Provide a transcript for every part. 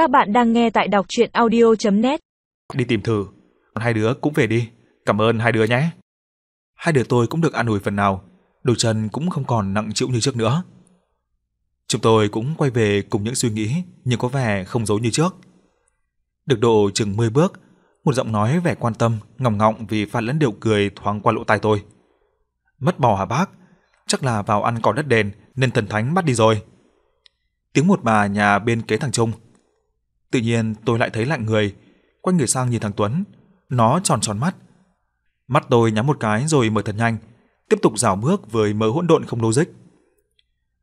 Các bạn đang nghe tại đọc chuyện audio.net Đi tìm thử, hai đứa cũng về đi, cảm ơn hai đứa nhé. Hai đứa tôi cũng được an ủi phần nào, đôi chân cũng không còn nặng chịu như trước nữa. Chúng tôi cũng quay về cùng những suy nghĩ nhưng có vẻ không giấu như trước. Được độ chừng 10 bước, một giọng nói vẻ quan tâm, ngọng ngọng vì pha lẫn điệu cười thoáng qua lỗ tai tôi. Mất bò hả bác? Chắc là vào ăn cỏ đất đền nên thần thánh bắt đi rồi. Tiếng một bà nhà bên kế thằng Trung. Tự nhiên tôi lại thấy lạnh người, quay người sang nhìn thằng Tuấn. Nó tròn tròn mắt. Mắt tôi nhắm một cái rồi mở thật nhanh, tiếp tục dạo bước với mớ hỗn độn không logic.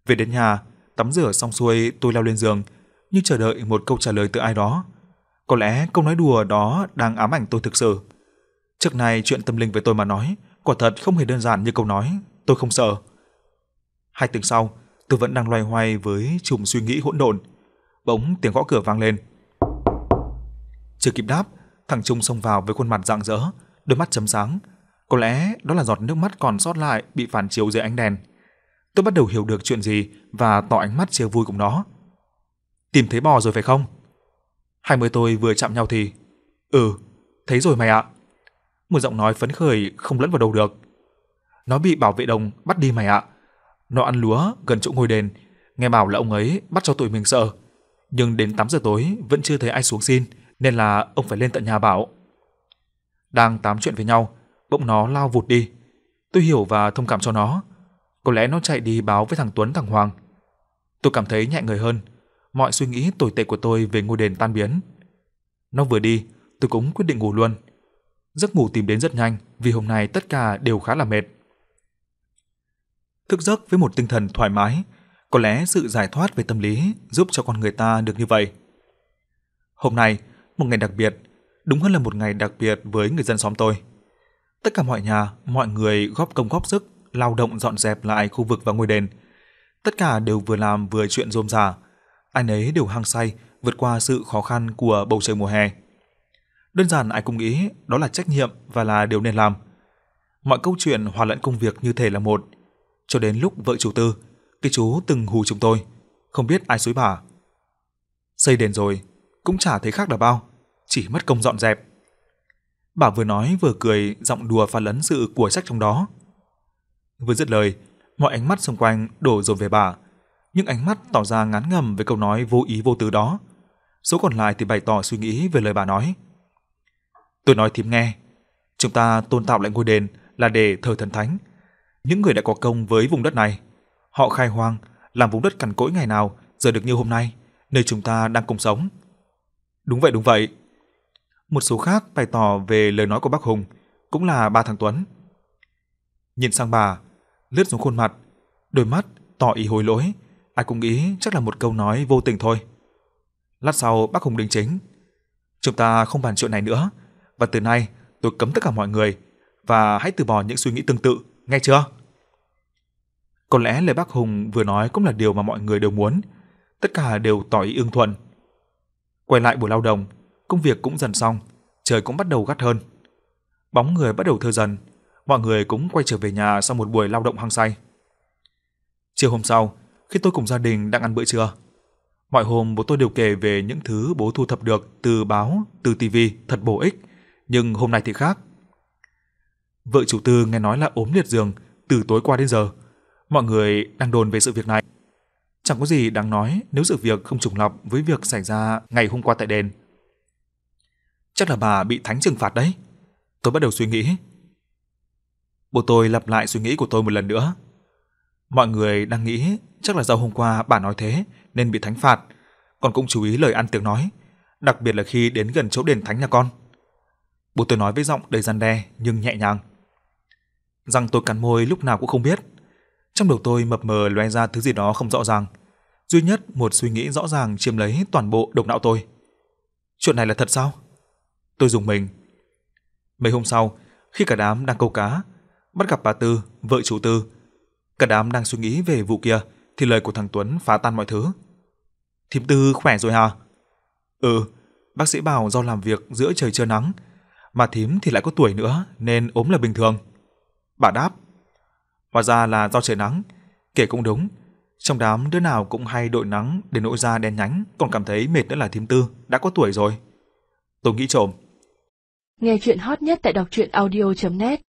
Về đến nhà, tắm rửa xong xuôi tôi leo lên giường, như chờ đợi một câu trả lời từ ai đó. Có lẽ câu nói đùa đó đang ám ảnh tôi thực sự. Trước này chuyện tâm linh với tôi mà nói, quả thật không hề đơn giản như câu nói, tôi không sợ. Hai tiếng sau, tôi vẫn đang loay hoay với chùm suy nghĩ hỗn độn. Bỗng tiếng gõ cửa vang lên. Chưa kịp đáp, thằng Trung xông vào với khuôn mặt rạng rỡ, đôi mắt chấm sáng. Có lẽ đó là giọt nước mắt còn sót lại bị phản chiếu dưới ánh đèn. Tôi bắt đầu hiểu được chuyện gì và tỏ ánh mắt chia vui cùng nó. Tìm thấy bò rồi phải không? Hai mươi tôi vừa chạm nhau thì... Ừ, thấy rồi mày ạ. Một giọng nói phấn khởi không lẫn vào đâu được. Nó bị bảo vệ đồng bắt đi mày ạ. Nó ăn lúa gần chỗ ngôi đền, nghe bảo là ông ấy bắt cho tụi mình sợ. Nhưng đến 8 giờ tối vẫn chưa thấy ai xuống xin, nên là ông phải lên tận nhà bảo. Đang tám chuyện với nhau, bỗng nó lao vụt đi. Tôi hiểu và thông cảm cho nó. Có lẽ nó chạy đi báo với thằng Tuấn thằng Hoàng. Tôi cảm thấy nhẹ người hơn, mọi suy nghĩ tồi tệ của tôi về ngôi đền tan biến. Nó vừa đi, tôi cũng quyết định ngủ luôn. Giấc ngủ tìm đến rất nhanh vì hôm nay tất cả đều khá là mệt. Thức giấc với một tinh thần thoải mái, có lẽ sự giải thoát về tâm lý giúp cho con người ta được như vậy. Hôm nay, một ngày đặc biệt, đúng hơn là một ngày đặc biệt với người dân xóm tôi. Tất cả mọi nhà, mọi người góp công góp sức, lao động dọn dẹp lại khu vực và ngôi đền. Tất cả đều vừa làm vừa chuyện rôm rả, ai nấy đều hăng say vượt qua sự khó khăn của bầu trời mùa hè. Đơn giản ai cũng nghĩ đó là trách nhiệm và là điều nên làm. Mọi câu chuyện hòa lẫn công việc như thể là một. Cho đến lúc vợ chủ tư, cái chú từng hù chúng tôi, không biết ai suối bà. Xây đền rồi, cũng chả thấy khác là bao, chỉ mất công dọn dẹp. Bà vừa nói vừa cười, giọng đùa pha lẫn sự của sách trong đó. Vừa dứt lời, mọi ánh mắt xung quanh đổ dồn về bà, những ánh mắt tỏ ra ngán ngầm với câu nói vô ý vô tứ đó. Số còn lại thì bày tỏ suy nghĩ về lời bà nói. Tôi nói thím nghe, chúng ta tôn tạo lại ngôi đền là để thờ thần thánh. Những người đã có công với vùng đất này, họ khai hoang, làm vùng đất cằn cỗi ngày nào giờ được như hôm nay, nơi chúng ta đang cùng sống. Đúng vậy, đúng vậy. Một số khác bày tỏ về lời nói của bác Hùng, cũng là ba thằng Tuấn. Nhìn sang bà, lướt xuống khuôn mặt, đôi mắt tỏ ý hối lỗi, ai cũng nghĩ chắc là một câu nói vô tình thôi. Lát sau bác Hùng đính chính. Chúng ta không bàn chuyện này nữa, và từ nay tôi cấm tất cả mọi người và hãy từ bỏ những suy nghĩ tương tự, nghe chưa? Có lẽ lời bác Hùng vừa nói cũng là điều mà mọi người đều muốn, tất cả đều tỏ ý ưng thuận. Quay lại buổi lao động, công việc cũng dần xong, trời cũng bắt đầu gắt hơn. Bóng người bắt đầu thưa dần, mọi người cũng quay trở về nhà sau một buổi lao động hăng say. Chiều hôm sau, khi tôi cùng gia đình đang ăn bữa trưa, mọi hôm bố tôi đều kể về những thứ bố thu thập được từ báo, từ tivi thật bổ ích, nhưng hôm nay thì khác. Vợ chủ tư nghe nói là ốm liệt giường từ tối qua đến giờ. Mọi người đang đồn về sự việc này. Chẳng có gì đáng nói nếu sự việc không trùng lặp với việc xảy ra ngày hôm qua tại đền. Chắc là bà bị thánh trừng phạt đấy. Tôi bắt đầu suy nghĩ. Bố tôi lặp lại suy nghĩ của tôi một lần nữa. Mọi người đang nghĩ chắc là do hôm qua bà nói thế nên bị thánh phạt, còn cũng chú ý lời ăn tiếng nói, đặc biệt là khi đến gần chỗ đền thánh nhà con. Bố tôi nói với giọng đầy gian đe nhưng nhẹ nhàng. Rằng tôi cắn môi lúc nào cũng không biết. Trong đầu tôi mập mờ loe ra thứ gì đó không rõ ràng. Duy nhất một suy nghĩ rõ ràng chiếm lấy toàn bộ đầu não tôi. Chuyện này là thật sao? Tôi dùng mình. Mấy hôm sau, khi cả đám đang câu cá, bắt gặp bà Tư, vợ chủ Tư. Cả đám đang suy nghĩ về vụ kia thì lời của thằng Tuấn phá tan mọi thứ. Thím Tư khỏe rồi hả? Ừ, bác sĩ bảo do làm việc giữa trời trưa nắng, mà thím thì lại có tuổi nữa nên ốm là bình thường. Bà đáp, hóa ra là do trời nắng, kể cũng đúng, Trong đám đứa nào cũng hay đội nắng để nỗi da đen nhánh, còn cảm thấy mệt nữa là thím tư, đã có tuổi rồi. Tôi nghĩ trộm. Nghe chuyện hot nhất tại đọc truyện audio.net